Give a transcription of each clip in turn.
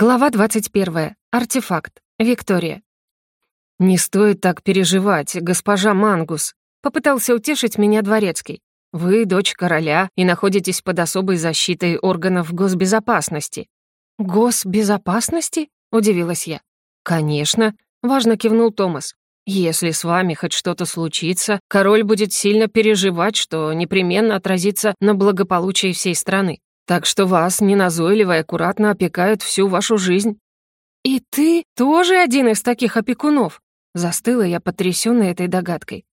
Глава 21. Артефакт. Виктория. «Не стоит так переживать, госпожа Мангус», — попытался утешить меня дворецкий. «Вы дочь короля и находитесь под особой защитой органов госбезопасности». «Госбезопасности?» — удивилась я. «Конечно», — важно кивнул Томас. «Если с вами хоть что-то случится, король будет сильно переживать, что непременно отразится на благополучии всей страны. Так что вас неназойливо и аккуратно опекают всю вашу жизнь». «И ты тоже один из таких опекунов?» Застыла я, потрясённая этой догадкой.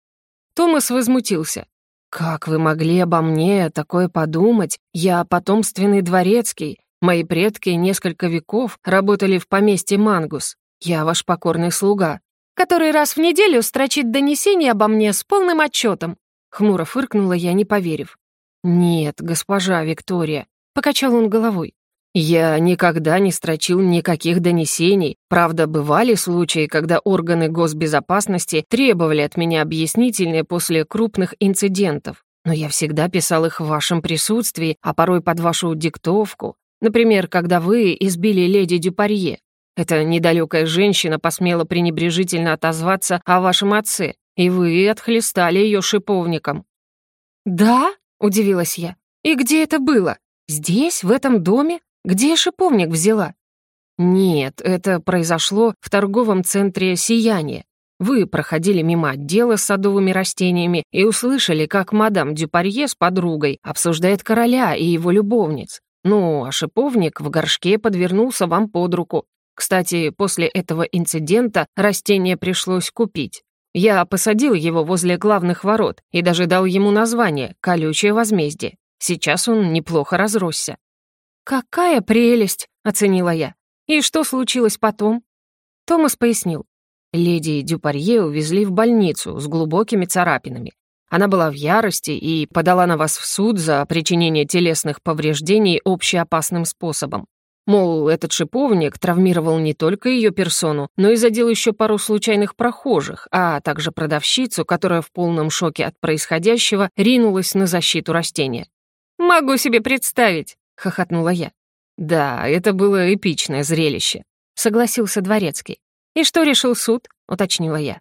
Томас возмутился. «Как вы могли обо мне такое подумать? Я потомственный дворецкий. Мои предки несколько веков работали в поместье Мангус. Я ваш покорный слуга, который раз в неделю строчит донесение обо мне с полным отчетом. Хмуро фыркнула я, не поверив. «Нет, госпожа Виктория», — покачал он головой. Я никогда не строчил никаких донесений. Правда, бывали случаи, когда органы госбезопасности требовали от меня объяснительные после крупных инцидентов. Но я всегда писал их в вашем присутствии, а порой под вашу диктовку. Например, когда вы избили леди Дюпарье. Эта недалекая женщина посмела пренебрежительно отозваться о вашем отце, и вы отхлестали ее шиповником. «Да?» — удивилась я. «И где это было? Здесь, в этом доме? Где я шиповник взяла?» «Нет, это произошло в торговом центре «Сияние». Вы проходили мимо отдела с садовыми растениями и услышали, как мадам Дюпарье с подругой обсуждает короля и его любовниц. Ну, а шиповник в горшке подвернулся вам под руку. Кстати, после этого инцидента растение пришлось купить. Я посадил его возле главных ворот и даже дал ему название «Колючее возмездие». Сейчас он неплохо разросся. «Какая прелесть!» — оценила я. «И что случилось потом?» Томас пояснил. Леди Дюпарье увезли в больницу с глубокими царапинами. Она была в ярости и подала на вас в суд за причинение телесных повреждений общеопасным способом. Мол, этот шиповник травмировал не только ее персону, но и задел еще пару случайных прохожих, а также продавщицу, которая в полном шоке от происходящего ринулась на защиту растения. «Могу себе представить», — хохотнула я. «Да, это было эпичное зрелище», — согласился Дворецкий. «И что решил суд?» — уточнила я.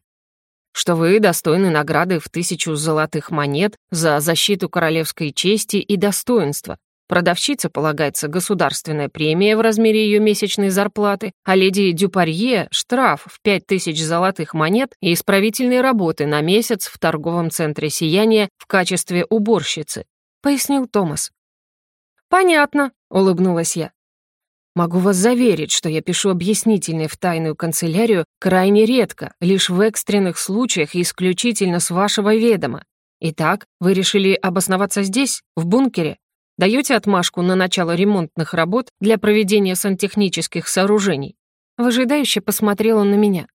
«Что вы достойны награды в тысячу золотых монет за защиту королевской чести и достоинства. Продавщице полагается государственная премия в размере ее месячной зарплаты, а леди Дюпарье — штраф в пять тысяч золотых монет и исправительные работы на месяц в торговом центре «Сияние» в качестве уборщицы», — пояснил Томас. «Понятно», — улыбнулась я. «Могу вас заверить, что я пишу объяснительные в тайную канцелярию крайне редко, лишь в экстренных случаях и исключительно с вашего ведома. Итак, вы решили обосноваться здесь, в бункере? Даете отмашку на начало ремонтных работ для проведения сантехнических сооружений?» Выжидающе посмотрела на меня.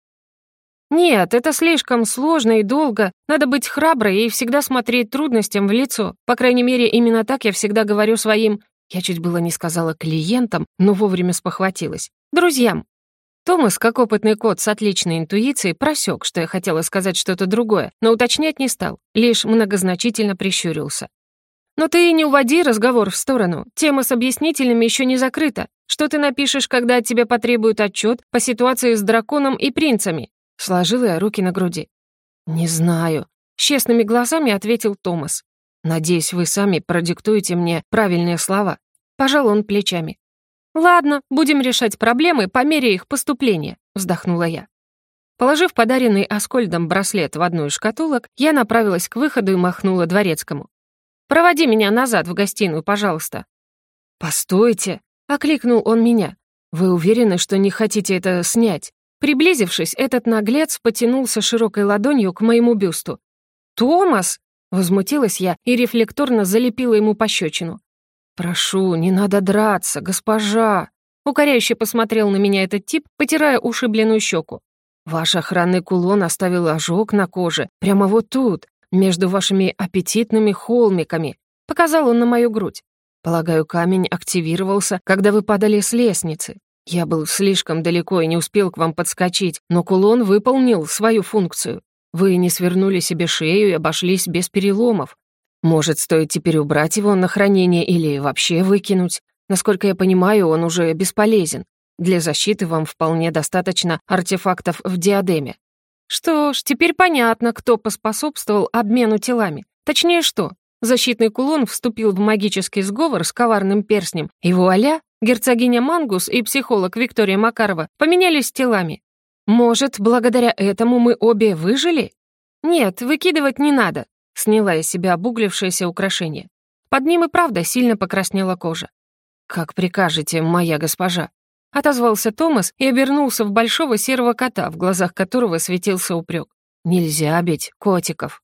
«Нет, это слишком сложно и долго. Надо быть храброй и всегда смотреть трудностям в лицо. По крайней мере, именно так я всегда говорю своим я чуть было не сказала клиентам, но вовремя спохватилась. «Друзьям!» Томас, как опытный кот с отличной интуицией, просек, что я хотела сказать что-то другое, но уточнять не стал, лишь многозначительно прищурился. «Но ты не уводи разговор в сторону. Тема с объяснительными еще не закрыта. Что ты напишешь, когда от тебя потребуют отчет по ситуации с драконом и принцами?» Сложила я руки на груди. «Не знаю», — честными глазами ответил Томас. Надеюсь, вы сами продиктуете мне правильные слова. Пожал он плечами. Ладно, будем решать проблемы по мере их поступления, вздохнула я. Положив подаренный Аскольдом браслет в одну из шкатулок, я направилась к выходу и махнула дворецкому. «Проводи меня назад в гостиную, пожалуйста». «Постойте!» — окликнул он меня. «Вы уверены, что не хотите это снять?» Приблизившись, этот наглец потянулся широкой ладонью к моему бюсту. «Томас!» Возмутилась я и рефлекторно залепила ему пощечину. «Прошу, не надо драться, госпожа!» Укоряюще посмотрел на меня этот тип, потирая ушибленную щеку. «Ваш охранный кулон оставил ожог на коже, прямо вот тут, между вашими аппетитными холмиками», показал он на мою грудь. «Полагаю, камень активировался, когда вы падали с лестницы. Я был слишком далеко и не успел к вам подскочить, но кулон выполнил свою функцию. Вы не свернули себе шею и обошлись без переломов. Может, стоит теперь убрать его на хранение или вообще выкинуть? Насколько я понимаю, он уже бесполезен. Для защиты вам вполне достаточно артефактов в диадеме. Что ж, теперь понятно, кто поспособствовал обмену телами. Точнее, что? Защитный кулон вступил в магический сговор с коварным перстнем, и вуаля, герцогиня Мангус и психолог Виктория Макарова поменялись телами. Может, благодаря этому мы обе выжили? Нет, выкидывать не надо, сняла я себя обуглившееся украшение. Под ним и правда сильно покраснела кожа. «Как прикажете, моя госпожа», — отозвался Томас и обернулся в большого серого кота, в глазах которого светился упрек. «Нельзя бить котиков».